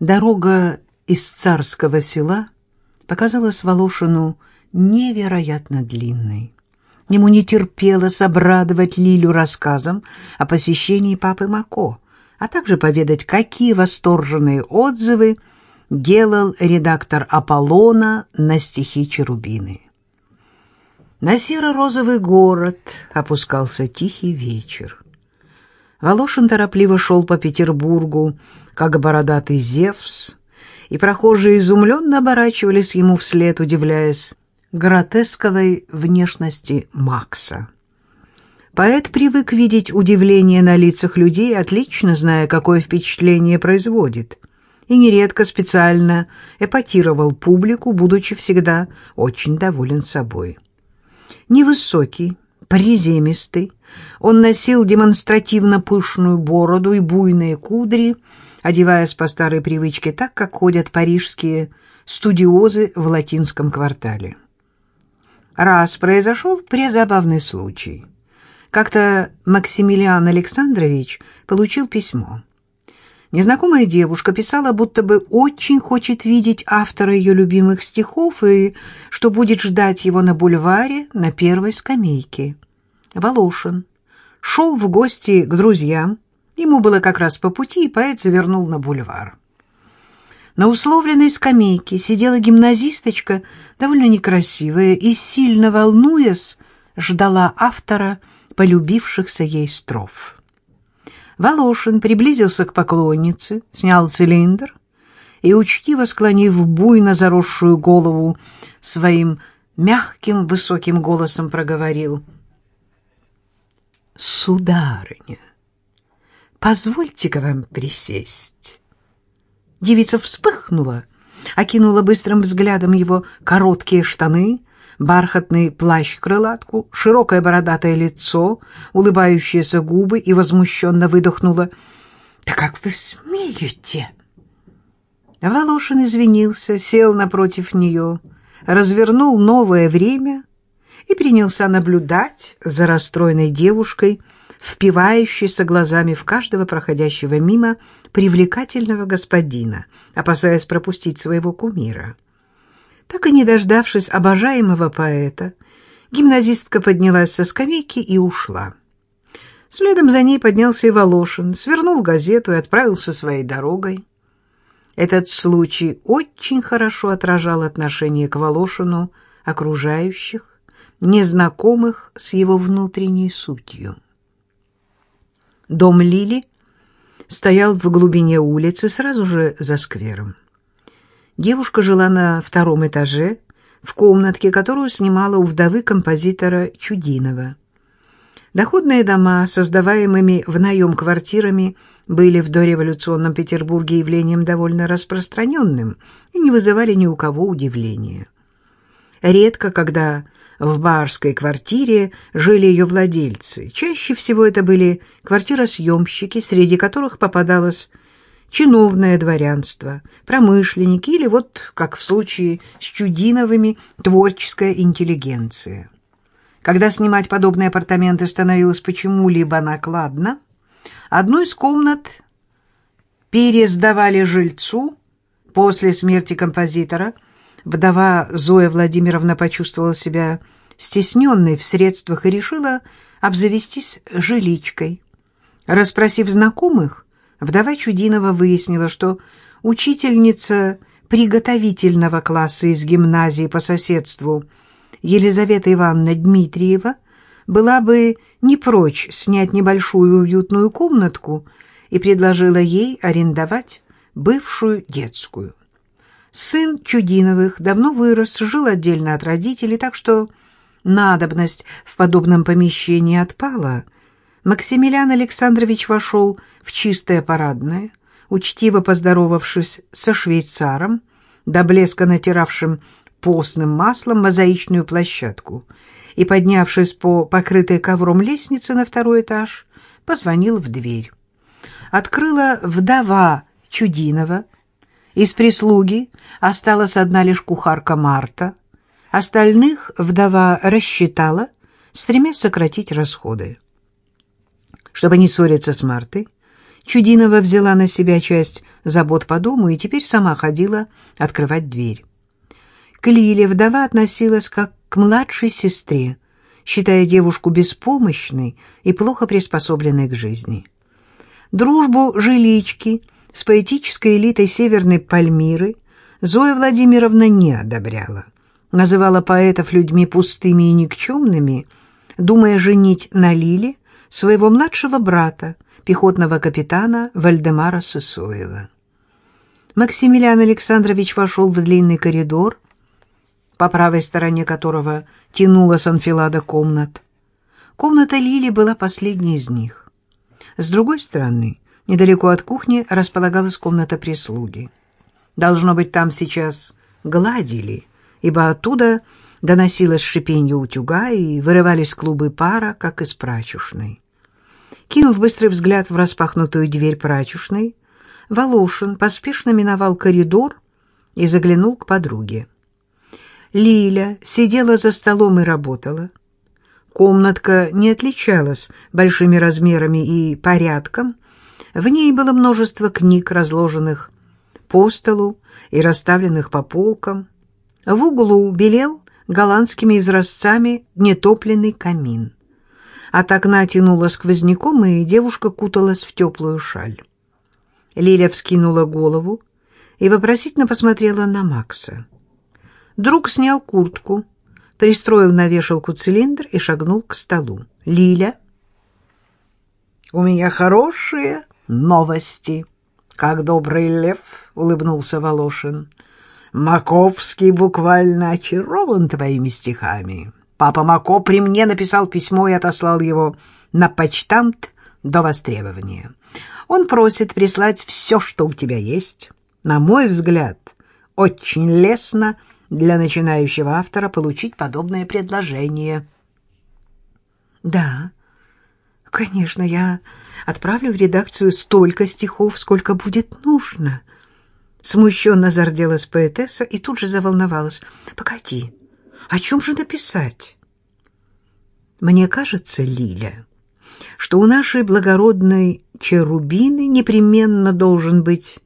Дорога из царского села показалась Волошину невероятно длинной. Ему не терпелось обрадовать Лилю рассказом о посещении папы Мако, а также поведать, какие восторженные отзывы делал редактор Аполлона на стихи Черубины. На серо-розовый город опускался тихий вечер. Волошин торопливо шел по Петербургу, как бородатый Зевс, и прохожие изумленно оборачивались ему вслед, удивляясь гротесковой внешности Макса. Поэт привык видеть удивление на лицах людей, отлично зная, какое впечатление производит, и нередко специально эпатировал публику, будучи всегда очень доволен собой. Невысокий, приземистый, он носил демонстративно пышную бороду и буйные кудри, одеваясь по старой привычке так, как ходят парижские студиозы в латинском квартале. Раз произошел презабавный случай. Как-то Максимилиан Александрович получил письмо. Незнакомая девушка писала, будто бы очень хочет видеть автора ее любимых стихов и что будет ждать его на бульваре на первой скамейке. Волошин шел в гости к друзьям, ему было как раз по пути, и поэт завернул на бульвар. На условленной скамейке сидела гимназисточка, довольно некрасивая, и, сильно волнуясь, ждала автора полюбившихся ей строф. Волошин приблизился к поклоннице, снял цилиндр и, учтиво склонив буйно заросшую голову, своим мягким высоким голосом проговорил. «Сударыня, позвольте-ка вам присесть». Девица вспыхнула, окинула быстрым взглядом его короткие штаны, бархатный плащ-крылатку, широкое бородатое лицо, улыбающиеся губы и возмущенно выдохнула. «Да как вы смеете?» Волошин извинился, сел напротив нее, развернул новое время и принялся наблюдать за расстроенной девушкой, впивающейся глазами в каждого проходящего мимо привлекательного господина, опасаясь пропустить своего кумира. Так и не дождавшись обожаемого поэта, гимназистка поднялась со скамейки и ушла. Следом за ней поднялся и Волошин, свернул газету и отправился своей дорогой. Этот случай очень хорошо отражал отношение к Волошину окружающих, незнакомых с его внутренней сутью. Дом Лили стоял в глубине улицы, сразу же за сквером. Девушка жила на втором этаже, в комнатке, которую снимала у вдовы композитора Чудинова. Доходные дома, создаваемыми в наем квартирами, были в дореволюционном Петербурге явлением довольно распространенным и не вызывали ни у кого удивления. Редко, когда в барской квартире жили ее владельцы. Чаще всего это были квартиросъемщики, среди которых попадалось чиновное дворянство, промышленники или вот, как в случае с Чудиновыми, творческая интеллигенция. Когда снимать подобные апартаменты становилось почему-либо накладно, одну из комнат пересдавали жильцу после смерти композитора. Вдова Зоя Владимировна почувствовала себя стесненной в средствах и решила обзавестись жиличкой. Расспросив знакомых, Вдова Чудинова выяснила, что учительница приготовительного класса из гимназии по соседству Елизавета Ивановна Дмитриева была бы не прочь снять небольшую уютную комнатку и предложила ей арендовать бывшую детскую. Сын Чудиновых давно вырос, жил отдельно от родителей, так что надобность в подобном помещении отпала – Максимилиан Александрович вошел в чистое парадное, учтиво поздоровавшись со швейцаром, до блеска натиравшим постным маслом мозаичную площадку, и, поднявшись по покрытой ковром лестнице на второй этаж, позвонил в дверь. Открыла вдова Чудинова. Из прислуги осталась одна лишь кухарка Марта. Остальных вдова рассчитала, стремясь сократить расходы. Чтобы не ссориться с Мартой, Чудинова взяла на себя часть забот по дому и теперь сама ходила открывать дверь. К Лиле вдова относилась как к младшей сестре, считая девушку беспомощной и плохо приспособленной к жизни. Дружбу жилички с поэтической элитой Северной Пальмиры Зоя Владимировна не одобряла. Называла поэтов людьми пустыми и никчемными, думая женить на Лиле своего младшего брата, пехотного капитана Вальдемара Сысоева. Максимилиан Александрович вошел в длинный коридор, по правой стороне которого тянулась анфилада комнат. Комната Лили была последней из них. С другой стороны, недалеко от кухни располагалась комната прислуги. Должно быть, там сейчас гладили, ибо оттуда доносилось шипенье утюга и вырывались клубы пара, как из прачечной. Кинув быстрый взгляд в распахнутую дверь прачечной, Волошин поспешно миновал коридор и заглянул к подруге. Лиля сидела за столом и работала. Комнатка не отличалась большими размерами и порядком. В ней было множество книг, разложенных по столу и расставленных по полкам. В углу белел голландскими изразцами нетопленный камин. От окна тянуло сквозняком, и девушка куталась в теплую шаль. Лиля вскинула голову и вопросительно посмотрела на Макса. Друг снял куртку, пристроил на вешалку цилиндр и шагнул к столу. «Лиля?» «У меня хорошие новости», — как добрый лев улыбнулся Волошин. «Маковский буквально очарован твоими стихами». Папа Мако при мне написал письмо и отослал его на почтамт до востребования. Он просит прислать все, что у тебя есть. На мой взгляд, очень лестно для начинающего автора получить подобное предложение. Да, конечно, я отправлю в редакцию столько стихов, сколько будет нужно. Смущенно зарделась поэтесса и тут же заволновалась. Погоди, о чем же написать? Мне кажется, Лиля, что у нашей благородной Черубины непременно должен быть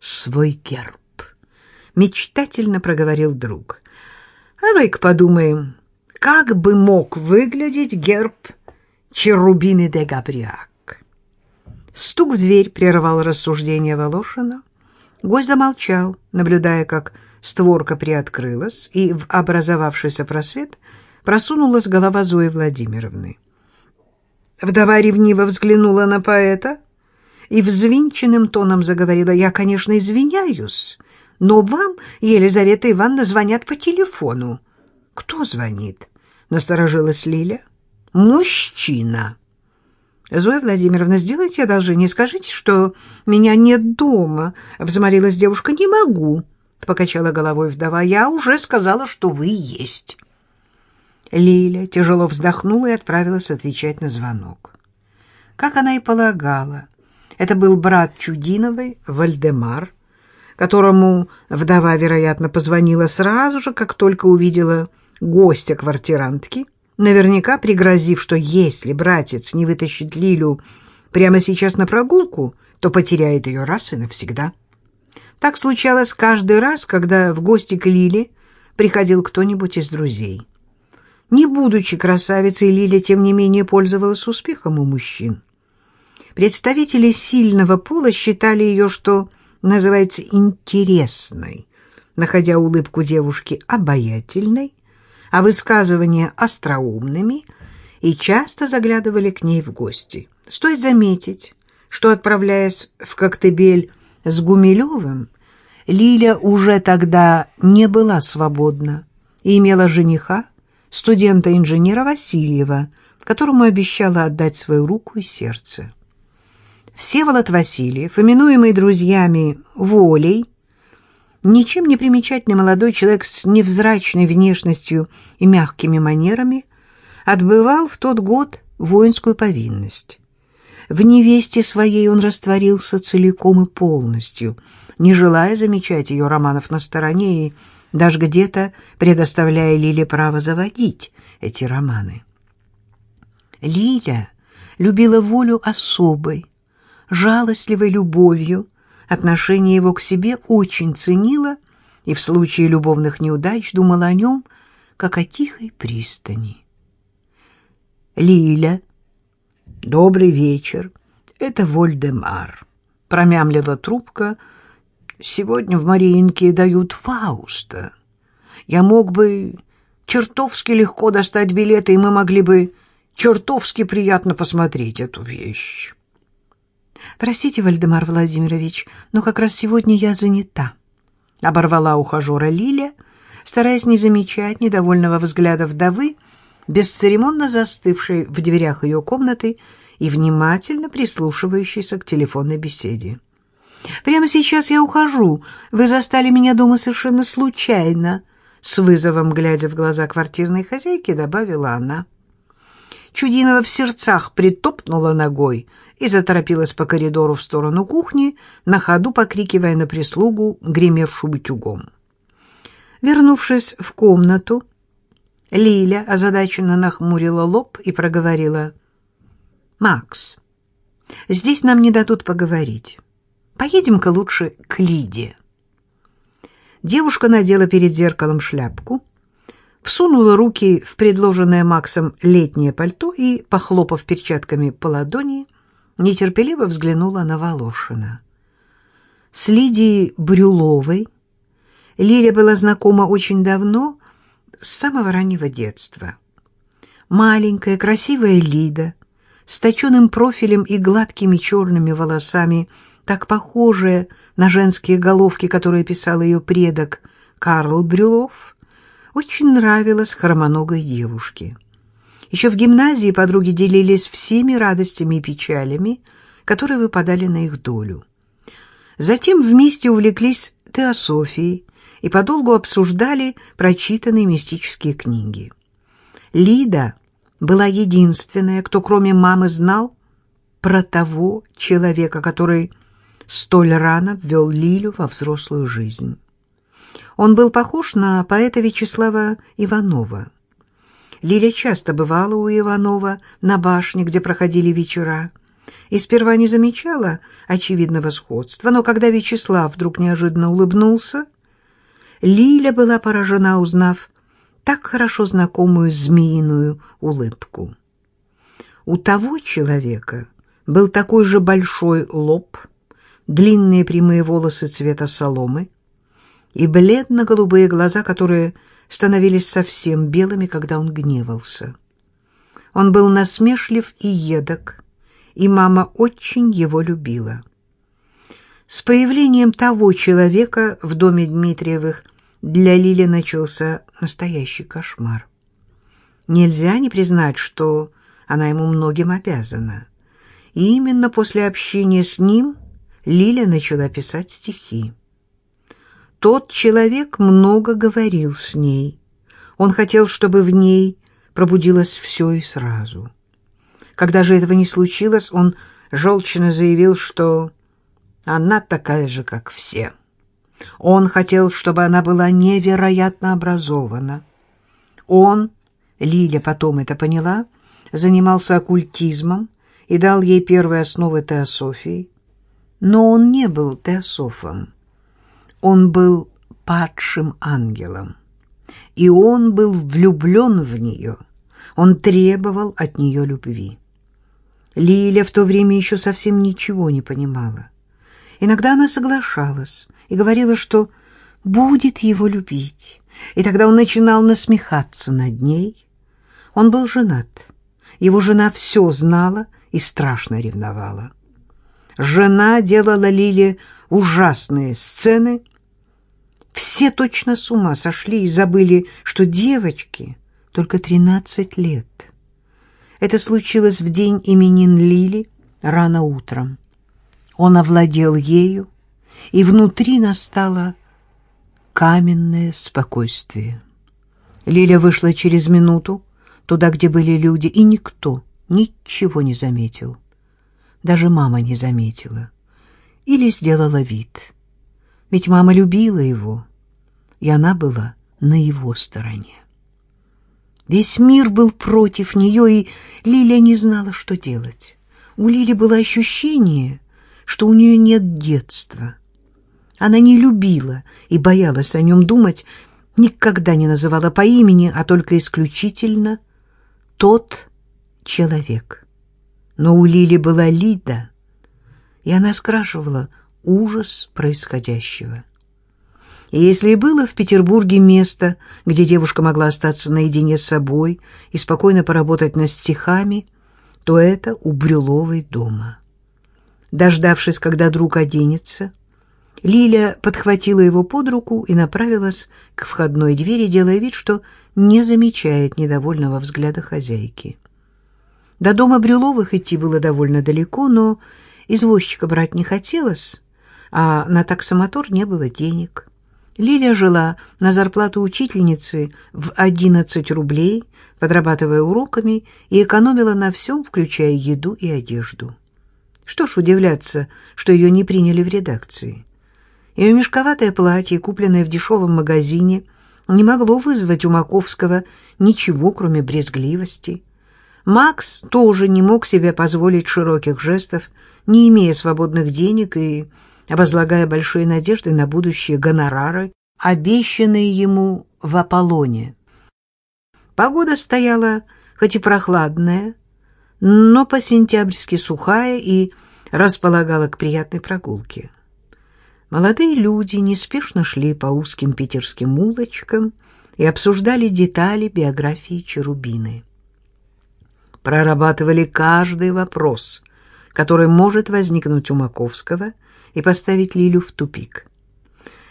свой герб. Мечтательно проговорил друг. Давай-ка подумаем, как бы мог выглядеть герб Черубины де Габриак. Стук в дверь прервал рассуждение Волошина. Гость замолчал, наблюдая, как створка приоткрылась, и в образовавшийся просвет просунулась голова Зои Владимировны. Вдова ревниво взглянула на поэта и взвинченным тоном заговорила, «Я, конечно, извиняюсь, но вам, Елизавета Ивановна, звонят по телефону». «Кто звонит?» — насторожилась Лиля. «Мужчина». «Зоя Владимировна, сделайте одолжение, скажите, что меня нет дома», — взмолилась девушка. «Не могу». — покачала головой вдова. — Я уже сказала, что вы есть. Лиля тяжело вздохнула и отправилась отвечать на звонок. Как она и полагала, это был брат Чудиновой, Вальдемар, которому вдова, вероятно, позвонила сразу же, как только увидела гостя квартирантки, наверняка пригрозив, что если братец не вытащит Лилю прямо сейчас на прогулку, то потеряет ее раз и навсегда. Так случалось каждый раз, когда в гости к Лиле приходил кто-нибудь из друзей. Не будучи красавицей, Лиля, тем не менее, пользовалась успехом у мужчин. Представители сильного пола считали ее, что называется, интересной, находя улыбку девушки обаятельной, а высказывания остроумными, и часто заглядывали к ней в гости. Стоит заметить, что, отправляясь в Коктебель с Гумилевым, Лиля уже тогда не была свободна и имела жениха, студента-инженера Васильева, которому обещала отдать свою руку и сердце. Всеволод Васильев, именуемый друзьями Волей, ничем не примечательный молодой человек с невзрачной внешностью и мягкими манерами, отбывал в тот год воинскую повинность. В невесте своей он растворился целиком и полностью, не желая замечать ее романов на стороне и даже где-то предоставляя Лиле право заводить эти романы. Лиля любила волю особой, жалостливой любовью, отношение его к себе очень ценила и в случае любовных неудач думала о нем, как о тихой пристани. Лиля, добрый вечер, это Вольдемар, промямлила трубка. Сегодня в Мариинке дают Фауста. Я мог бы чертовски легко достать билеты, и мы могли бы чертовски приятно посмотреть эту вещь. Простите, Вальдемар Владимирович, но как раз сегодня я занята. Оборвала ухажера Лиля, стараясь не замечать недовольного взгляда вдовы, бесцеремонно застывшей в дверях ее комнаты и внимательно прислушивающейся к телефонной беседе. «Прямо сейчас я ухожу. Вы застали меня дома совершенно случайно», — с вызовом, глядя в глаза квартирной хозяйки, добавила она. Чудинова в сердцах притопнула ногой и заторопилась по коридору в сторону кухни, на ходу покрикивая на прислугу, гремевшую утюгом. Вернувшись в комнату, Лиля озадаченно нахмурила лоб и проговорила. «Макс, здесь нам не дадут поговорить. Поедем-ка лучше к Лиде». Девушка надела перед зеркалом шляпку, всунула руки в предложенное Максом летнее пальто и, похлопав перчатками по ладони, нетерпеливо взглянула на Волошина. С Лидией Брюловой Лиля была знакома очень давно, с самого раннего детства. Маленькая, красивая Лида, с точенным профилем и гладкими черными волосами, так похожая на женские головки, которые писал ее предок Карл Брюлов, очень нравилась хромоногой девушке. Еще в гимназии подруги делились всеми радостями и печалями, которые выпадали на их долю. Затем вместе увлеклись теософией и подолгу обсуждали прочитанные мистические книги. Лида была единственная, кто кроме мамы знал про того человека, который столь рано ввел Лилю во взрослую жизнь. Он был похож на поэта Вячеслава Иванова. Лиля часто бывала у Иванова на башне, где проходили вечера, и сперва не замечала очевидного сходства, но когда Вячеслав вдруг неожиданно улыбнулся, Лиля была поражена, узнав так хорошо знакомую змеиную улыбку. У того человека был такой же большой лоб, длинные прямые волосы цвета соломы, и бледно-голубые глаза, которые становились совсем белыми, когда он гневался. Он был насмешлив и едок, и мама очень его любила. С появлением того человека в доме Дмитриевых для Лили начался настоящий кошмар. Нельзя не признать, что она ему многим обязана. И именно после общения с ним Лиля начала писать стихи. Тот человек много говорил с ней. Он хотел, чтобы в ней пробудилось все и сразу. Когда же этого не случилось, он желчно заявил, что она такая же, как все. Он хотел, чтобы она была невероятно образована. Он, Лиля потом это поняла, занимался оккультизмом и дал ей первые основы теософии. Но он не был теософом. Он был падшим ангелом, и он был влюблен в нее, он требовал от нее любви. Лиля в то время еще совсем ничего не понимала. Иногда она соглашалась и говорила, что будет его любить, и тогда он начинал насмехаться над ней. Он был женат, его жена все знала и страшно ревновала. Жена делала Лиле ужасные сцены, все точно с ума сошли и забыли, что девочке только тринадцать лет. Это случилось в день именин Лили рано утром. Он овладел ею, и внутри настало каменное спокойствие. Лиля вышла через минуту туда, где были люди, и никто ничего не заметил. Даже мама не заметила. Или сделала вид — ведь мама любила его, и она была на его стороне. Весь мир был против нее, и Лилия не знала, что делать. У Лили было ощущение, что у нее нет детства. Она не любила и боялась о нем думать, никогда не называла по имени, а только исключительно «тот человек». Но у Лили была Лида, и она скрашивала ужас происходящего. И если и было в Петербурге место, где девушка могла остаться наедине с собой и спокойно поработать над стихами, то это у Брюловой дома. Дождавшись, когда друг оденется, Лиля подхватила его под руку и направилась к входной двери, делая вид, что не замечает недовольного взгляда хозяйки. До дома Брюловых идти было довольно далеко, но извозчика брать не хотелось, а на таксомотор не было денег. Лиля жила на зарплату учительницы в 11 рублей, подрабатывая уроками, и экономила на всем, включая еду и одежду. Что ж удивляться, что ее не приняли в редакции. Ее мешковатое платье, купленное в дешевом магазине, не могло вызвать у Маковского ничего, кроме брезгливости. Макс тоже не мог себе позволить широких жестов, не имея свободных денег и возлагая большие надежды на будущие гонорары, обещанные ему в Аполлоне. Погода стояла хоть и прохладная, но по-сентябрьски сухая и располагала к приятной прогулке. Молодые люди неспешно шли по узким питерским улочкам и обсуждали детали биографии Черубины. Прорабатывали каждый вопрос, который может возникнуть у Маковского и поставить Лилю в тупик.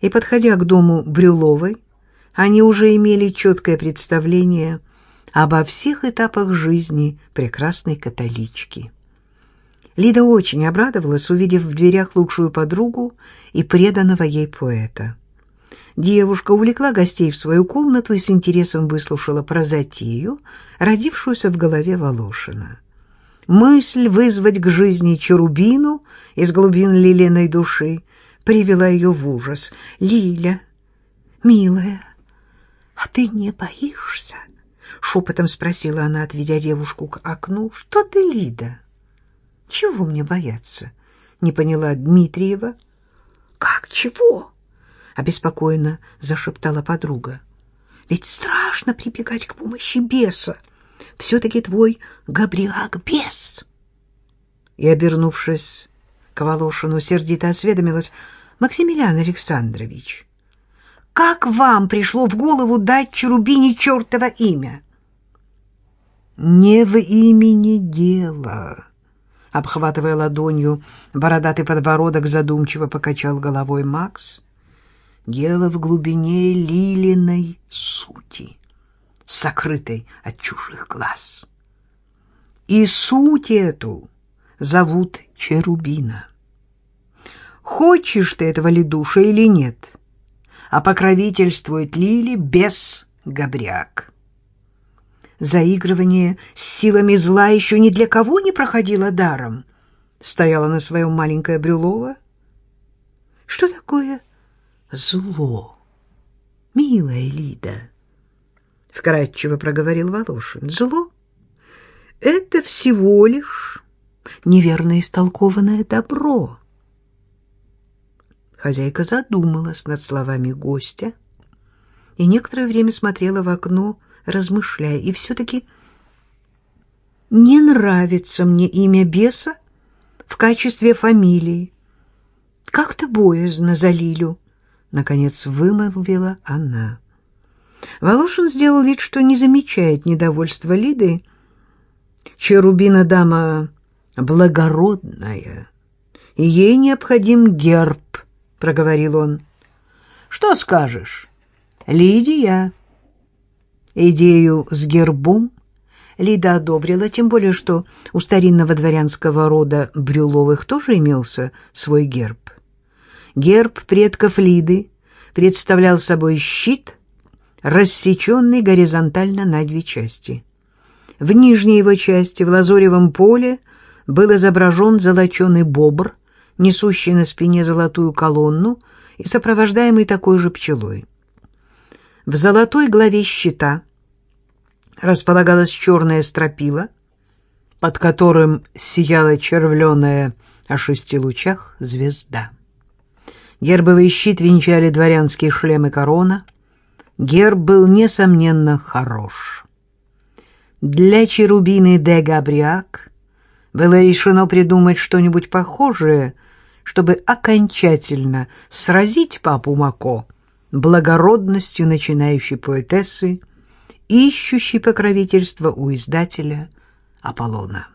И, подходя к дому Брюловой, они уже имели четкое представление обо всех этапах жизни прекрасной католички. Лида очень обрадовалась, увидев в дверях лучшую подругу и преданного ей поэта. Девушка увлекла гостей в свою комнату и с интересом выслушала про затею, родившуюся в голове Волошина. Мысль вызвать к жизни Чарубину из глубин Лилиной души привела ее в ужас. «Лиля, милая, а ты не боишься?» — шепотом спросила она, отведя девушку к окну. «Что ты, Лида?» «Чего мне бояться?» — не поняла Дмитриева. «Как чего?» — обеспокоенно зашептала подруга. «Ведь страшно прибегать к помощи беса все-таки твой Габриак бес. И, обернувшись к Волошину, сердито осведомилась, Максимилиан Александрович, как вам пришло в голову дать Черубине чертово имя? Не в имени дело. Обхватывая ладонью бородатый подбородок, задумчиво покачал головой Макс. Дело в глубине Лилиной сути сокрытой от чужих глаз. И суть эту зовут Черубина. Хочешь ты этого ледуша или нет, а покровительствует Лили без Габряк. Заигрывание с силами зла еще ни для кого не проходило даром. Стояла на своем маленькое Брюлова. Что такое зло, милая Лида? — вкратчиво проговорил Волошин. — Зло — это всего лишь неверно истолкованное добро. Хозяйка задумалась над словами гостя и некоторое время смотрела в окно, размышляя, и все-таки не нравится мне имя беса в качестве фамилии. Как-то боязно за Лилю, — наконец вымолвила она. Волошин сделал вид, что не замечает недовольства Лиды. Черубина дама благородная, и ей необходим герб, — проговорил он. — Что скажешь, Лидия? Идею с гербом Лида одобрила, тем более, что у старинного дворянского рода Брюловых тоже имелся свой герб. Герб предков Лиды представлял собой щит — рассеченный горизонтально на две части. В нижней его части, в лазоревом поле, был изображен золоченый бобр, несущий на спине золотую колонну и сопровождаемый такой же пчелой. В золотой главе щита располагалась черная стропила, под которым сияла червленая о шести лучах звезда. Гербовый щит венчали дворянские шлемы корона. Герб был, несомненно, хорош. Для Черубины де Габриак было решено придумать что-нибудь похожее, чтобы окончательно сразить папу Мако благородностью начинающей поэтессы, ищущей покровительства у издателя Аполлона.